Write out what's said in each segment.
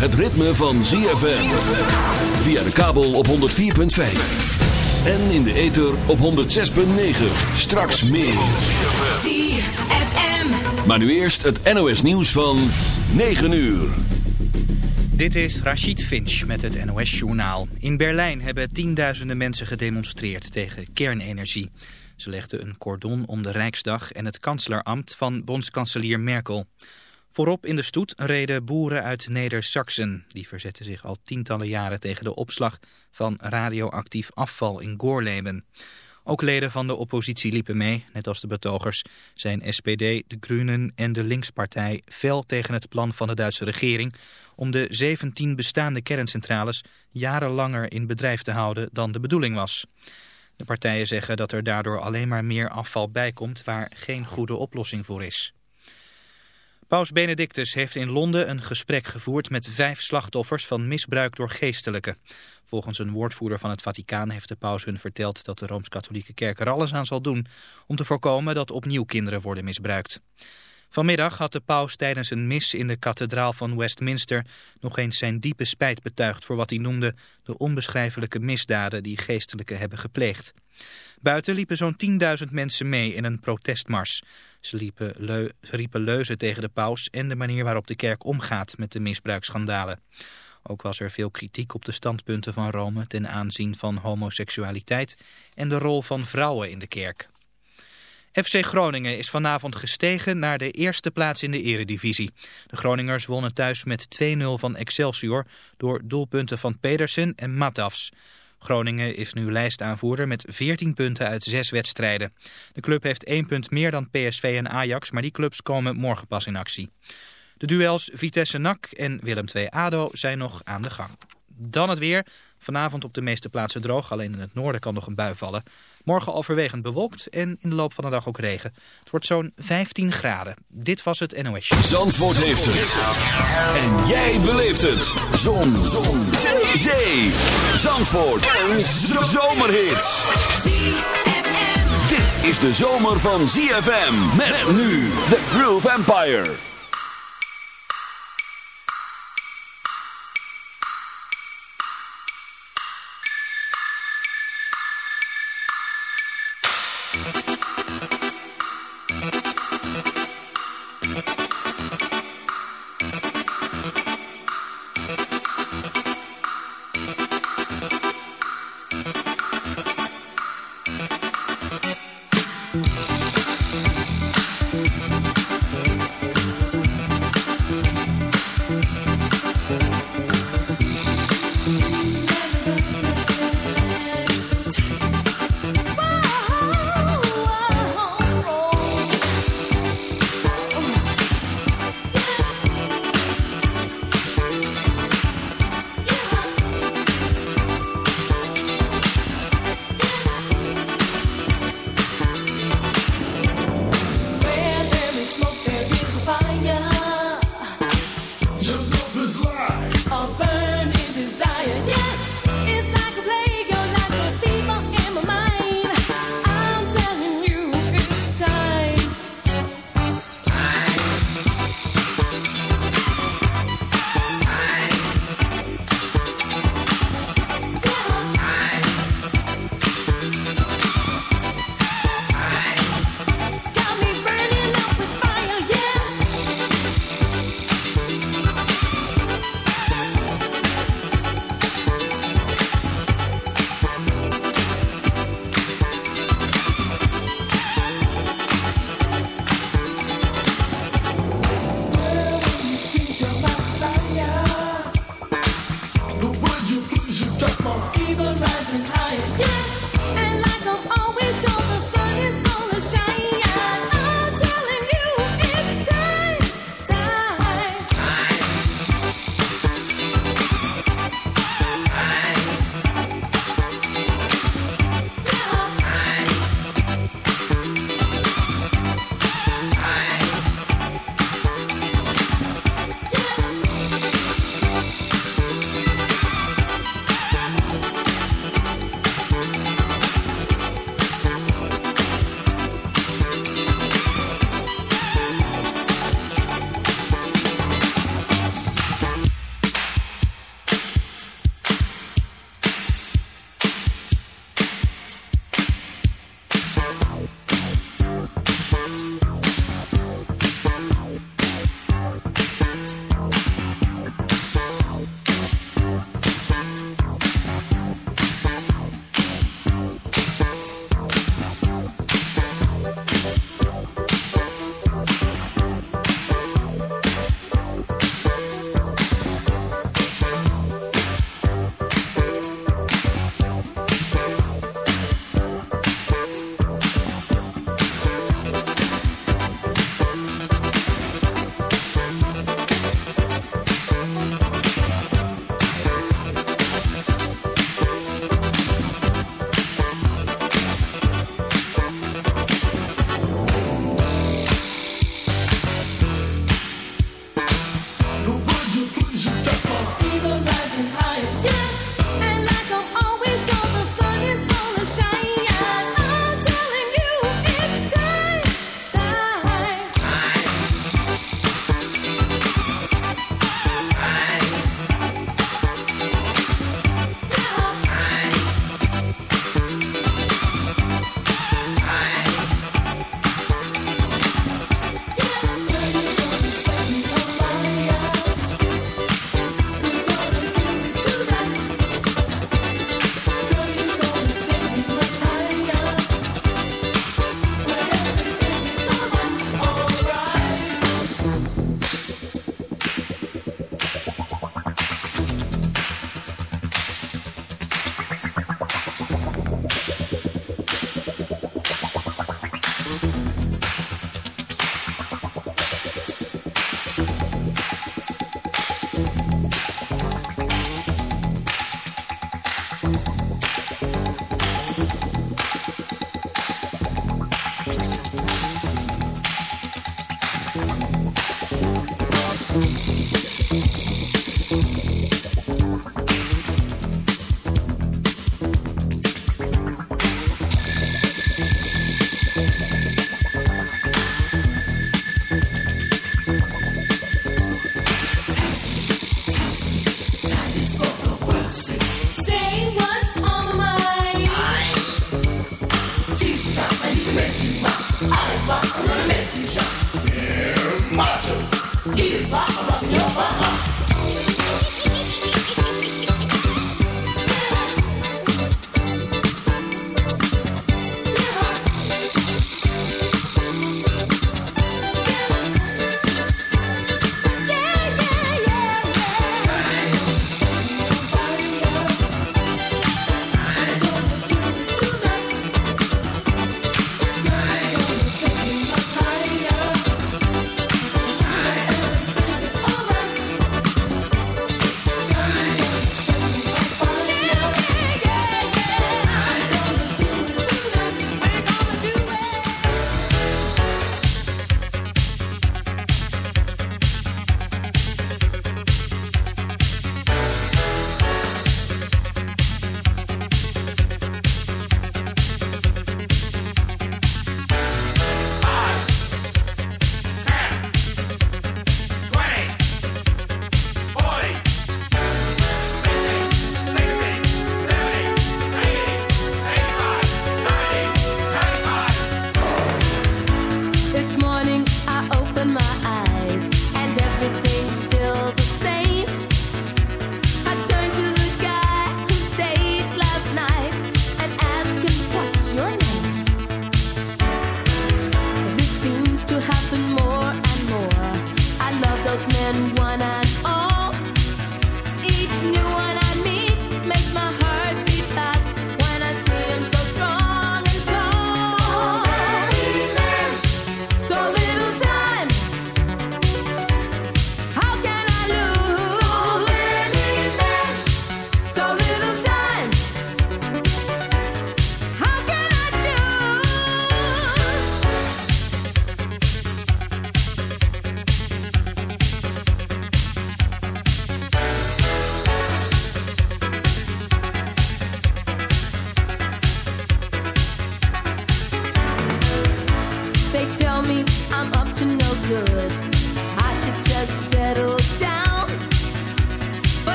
het ritme van ZFM. Via de kabel op 104.5. En in de ether op 106.9. Straks meer. ZFM. Maar nu eerst het NOS nieuws van 9 uur. Dit is Rachid Finch met het NOS-journaal. In Berlijn hebben tienduizenden mensen gedemonstreerd tegen kernenergie. Ze legden een cordon om de Rijksdag en het kanselambt van bondskanselier Merkel. Voorop in de stoet reden boeren uit Neder-Saxen. Die verzetten zich al tientallen jaren tegen de opslag van radioactief afval in Goorlemen. Ook leden van de oppositie liepen mee, net als de betogers. Zijn SPD, de Groenen en de Linkspartij fel tegen het plan van de Duitse regering... om de 17 bestaande kerncentrales jarenlanger in bedrijf te houden dan de bedoeling was. De partijen zeggen dat er daardoor alleen maar meer afval bijkomt waar geen goede oplossing voor is. Paus Benedictus heeft in Londen een gesprek gevoerd met vijf slachtoffers van misbruik door geestelijken. Volgens een woordvoerder van het Vaticaan heeft de paus hun verteld dat de Rooms-Katholieke Kerk er alles aan zal doen om te voorkomen dat opnieuw kinderen worden misbruikt. Vanmiddag had de paus tijdens een mis in de kathedraal van Westminster nog eens zijn diepe spijt betuigd voor wat hij noemde de onbeschrijfelijke misdaden die geestelijken hebben gepleegd. Buiten liepen zo'n 10.000 mensen mee in een protestmars. Ze, riepen leuzen tegen de paus en de manier waarop de kerk omgaat met de misbruiksschandalen. Ook was er veel kritiek op de standpunten van Rome ten aanzien van homoseksualiteit en de rol van vrouwen in de kerk. FC Groningen is vanavond gestegen naar de eerste plaats in de eredivisie. De Groningers wonnen thuis met 2-0 van Excelsior door doelpunten van Pedersen en Matafs. Groningen is nu lijstaanvoerder met 14 punten uit 6 wedstrijden. De club heeft 1 punt meer dan PSV en Ajax, maar die clubs komen morgen pas in actie. De duels Vitesse NAC en Willem II ADO zijn nog aan de gang. Dan het weer. Vanavond op de meeste plaatsen droog, alleen in het noorden kan nog een bui vallen. Morgen overwegend bewolkt en in de loop van de dag ook regen. Het wordt zo'n 15 graden. Dit was het NOS. Zandvoort heeft het. En jij beleeft het. Zon. Zon. Zee. Zandvoort. Een zomerhit. ZFM. Dit is de zomer van ZFM. Met nu The Groove Empire.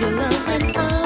your love and I.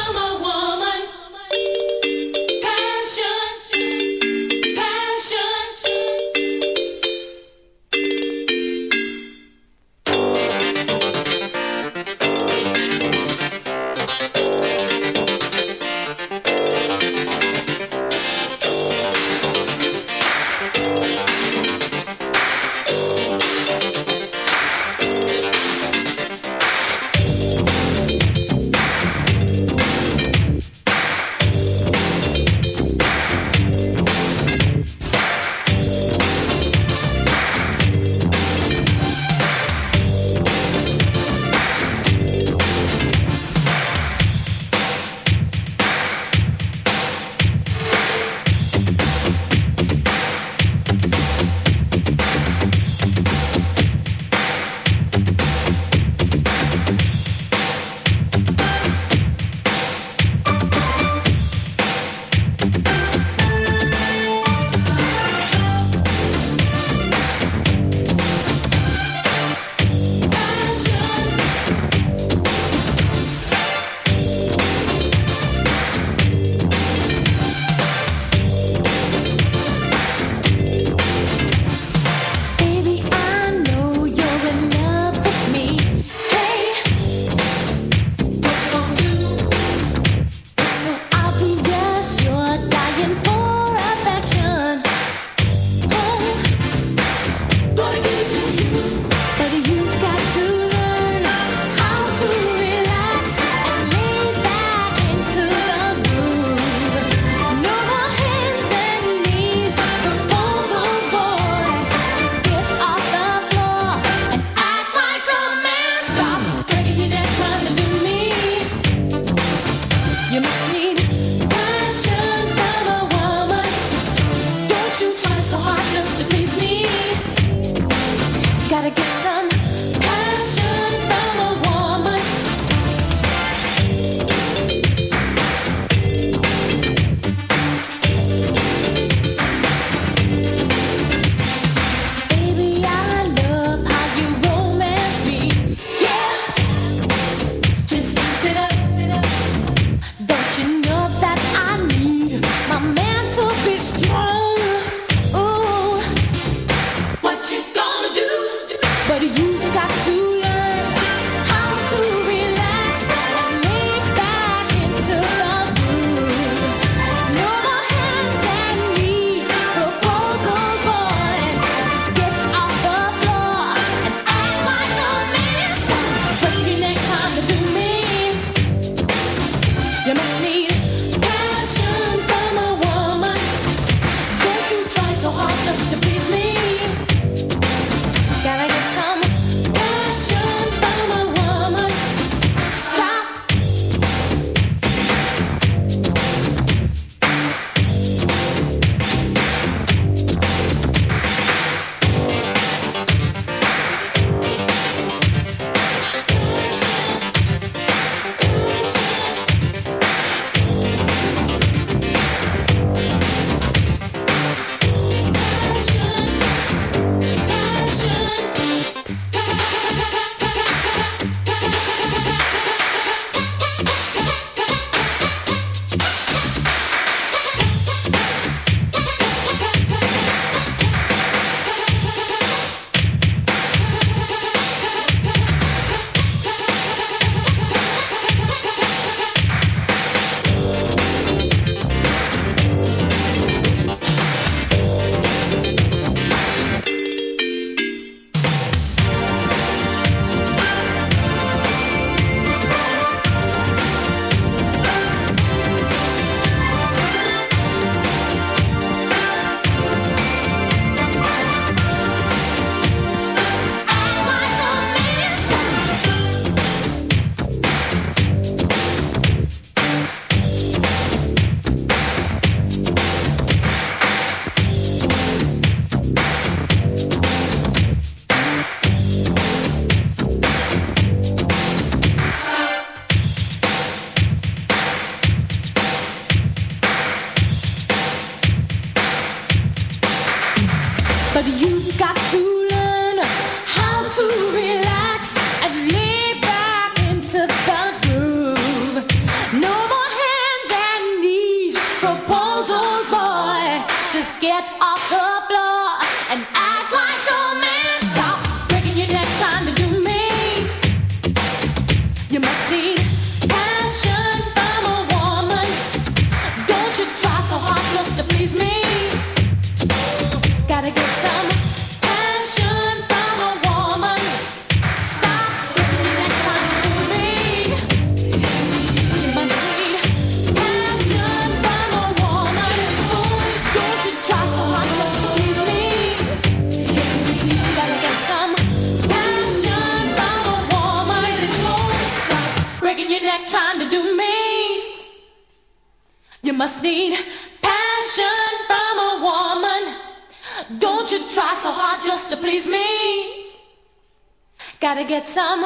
Gotta get some